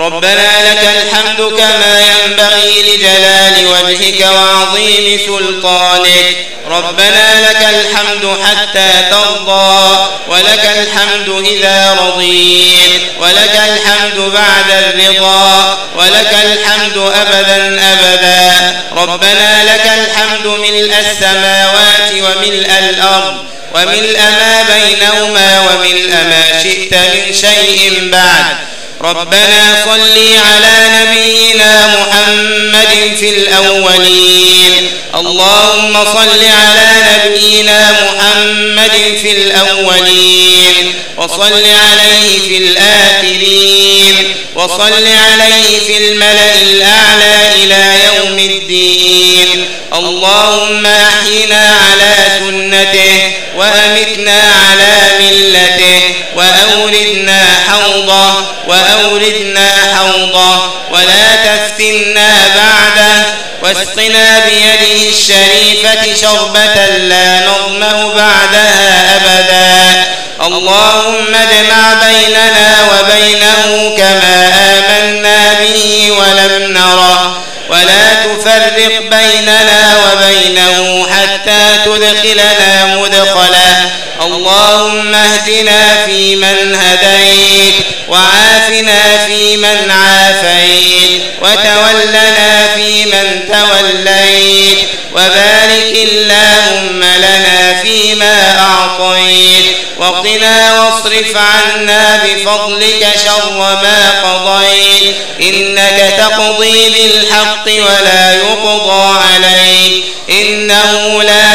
ربنا لك الحمد كما ينبغي لجلال وجهك وعظيم سلطانك. ربنا لك الحمد حتى ترضى ولك الحمد إذا رضيت ولك الحمد بعد الرضا ولك الحمد أبدا أبدا. ربنا لك الحمد ملء السماوات وملء الأرض وملء ما بينهما وملء ما شئت من شيء بعد. ربنا صل على نبينا محمد في الأولين. اللهم صل على نبينا محمد في الأولين. وصل عليه في الآخرين. وصل عليه في الملأ الأعلى إلى يوم الدين. اللهم أحينا على سنته. وأمتنا على ملته وأوردنا حوضه وأوردنا حوضه ولا تفتنا بعده واسقنا بيده الشريفة شربة لا نظمه بعدها أبدا. اللهم اجمع بيننا وبينه كما آمنا به ولم نره. ولا تفرق بيننا تدخلنا مدخلا. اللهم اهدنا فيمن هديت وعافنا فيمن عافيت وتولنا فيمن توليت وبارك اللهم لنا فيما أعطيت وقنا واصرف عنا بفضلك شر ما قضيت إنك تقضي بالحق ولا يقضى عليك إنه لا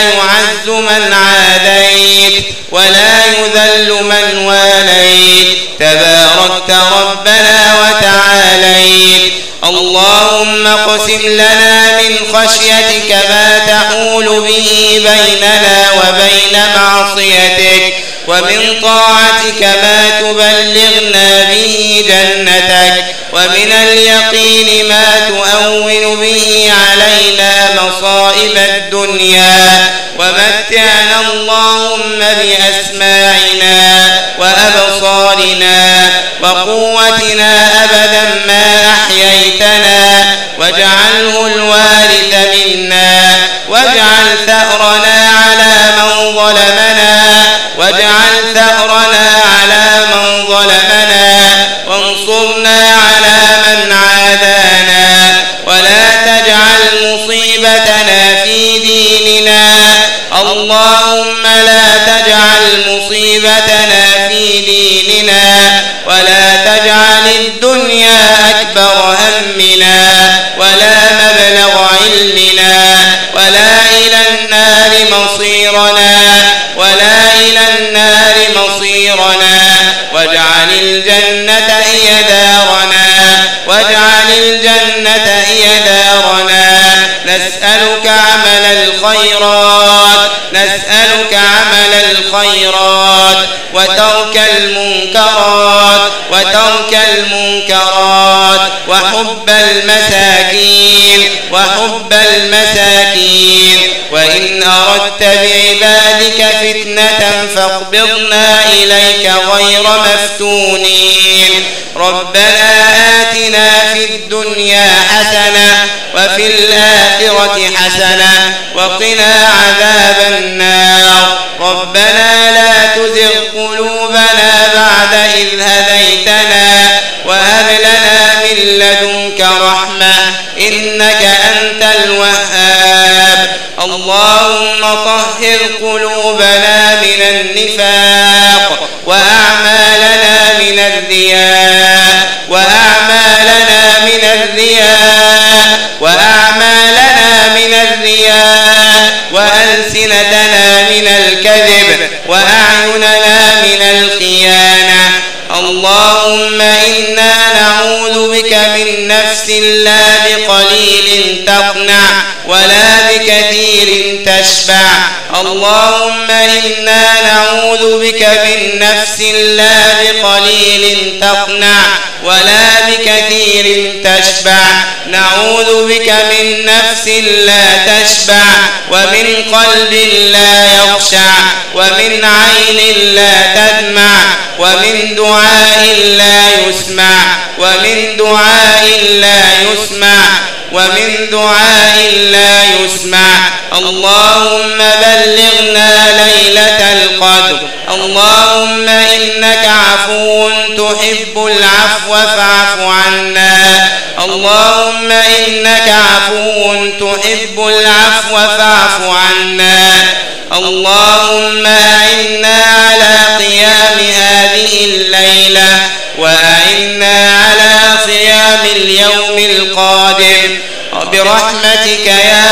يعز من عاديت ولا يذل من واليت. تباركت ربنا وتعاليت. اللهم اقسم لنا من خشيتك ما تحول به بيننا وبين معصيتك ومن طاعتك ما تبلغنا به جنتك ومن اليقين ما تؤون به علينا مصائب الدنيا. ومتعنا اللهم بأسماعنا وأبصارنا وقوتنا أبدا ما أحييتنا واجعله الوارث منا واجعل في ديننا ولا تجعل الدنيا أكبر همنا ولا مبلغ علمنا ولا إلى النار مصيرنا ولا إلى النار مصيرنا واجعل الجنة هي دارنا واجعل الجنة هي دارنا نسألك عمل الخيرات نسألك وترك المنكرات وترك المنكرات وحب المساكين وحب المساكين. وإن أردت بعبادك فتنة فاقبضنا إليك غير مفتونين. ربنا آتنا في الدنيا حسنة وفي الآخرة حسنة وقنا عذاب النار. ربنا لا تزغ قلوبنا لدنك رحمة إنك أنت الوهاب. اللهم طهر قلوبنا من النفاق وأعمالنا من الرياء وأعمالنا من الرياء وأعمالنا من الرياء وألسنتنا من الكذب وأعيننا من الخيانة. اللهم إنا نعوذ بك من نفس لا بقليل تقنع ولا بكثير تشبع اللهم إنا نعوذ بك من نفس لا بقليل تقنع ولا بكثير كثير تشبع. نعوذ بك من نفس لا تشبع ومن قلب لا يخشع ومن عين لا تدمع ومن دعاء لا يسمع ومن دعاء لا يسمع ومن دعاء لا يسمع اللهم بلغنا ليلة القدر. اللهم إنك عفو تحب العفو فاعف عنا. اللهم إنك عفو تحب العفو فاعف عنا. اللهم أعنا على قيام هذه الليلة وأعنا على صيام اليوم القادم. برحمتك يا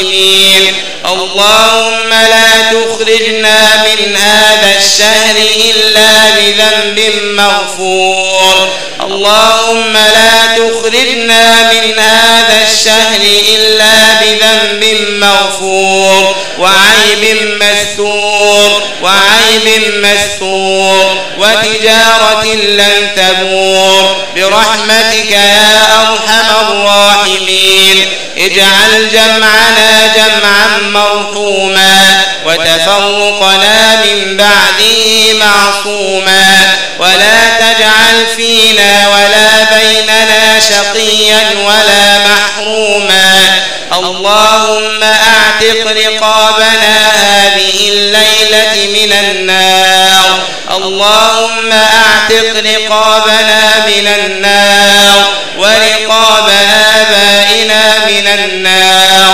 الراحمين اللهم لا تخرجنا من هذا الشهر إلا بذنب مغفور. اللهم لا تخرجنا من هذا الشهر إلا بذنب مغفور وعيب مستور وعيب مستور وتجارة لن تبور برحمتك يا أرحم الراحمين اجعل جمعنا جمعا مرحوما وتفرقنا من بعده معصوما ولا تجعل فينا ولا بيننا شقيا ولا محروما. اللهم أعتق رقابنا هذه الليلة من النار. اللهم أعتق رقابنا من النار. ورقاب آبائنا من النار.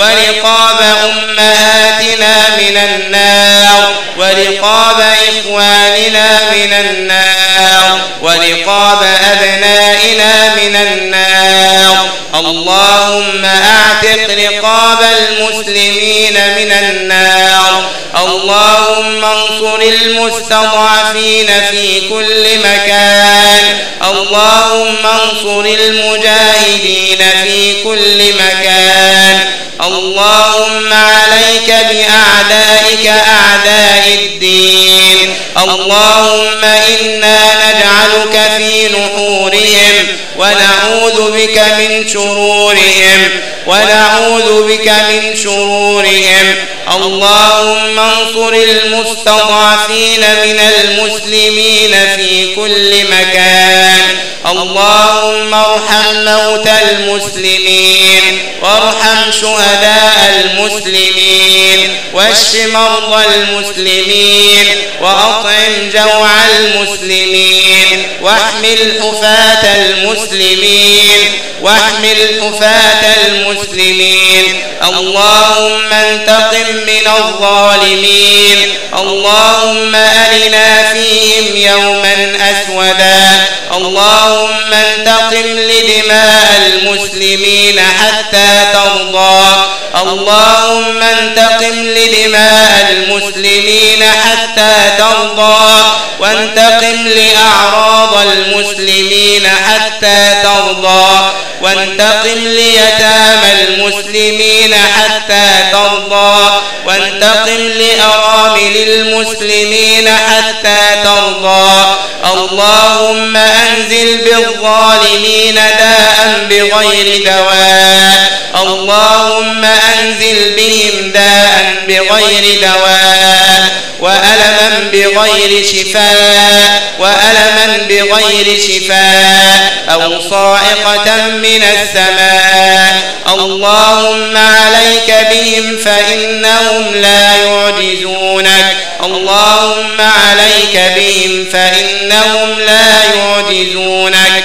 ورقاب أمهاتنا من النار ورقاب إخواننا من النار ورقاب أبنائنا من النار. اللهم أعتق رقاب المسلمين من النار. اللهم انصر المستضعفين في كل مكان. اللهم انصر المجاهدين في كل مكان. اللهم عليك بأعدائك أعداء الدين. اللهم إنا نجعلك في نحورهم ونعوذ بك من شرورهم ونعوذ بك من شرورهم. اللهم انصر المستضعفين من المسلمين في كل مكان. اللهم ارحم موتى المسلمين وارحم شهداء المسلمين واشف مرضى المسلمين وأطعم جوع المسلمين واحمل حفاة المسلمين واحمل حفاة المسلمين. اللهم انتقم من الظالمين. اللهم أرنا فيهم يوما أسودا. اللهم انتقم لدماء المسلمين حتى ترضى. اللهم انتقم لدماء المسلمين حتى ترضى. وانتقم لأعراض المسلمين حتى ترضى. وانتقم ليتامى المسلمين حتى ترضى. وانتقم لأرامل المسلمين حتى ترضى. اللهم أنزل بالظالمين داء بغير دواء. اللهم أنزل بهم داء بغير دواء. وألما بغير شفاء وألما بغير شفاء أو صائقة من السماء. اللهم عليك بهم فإنهم لا يعجزونك. اللهم عليك بهم فإنهم لا يعجزونك.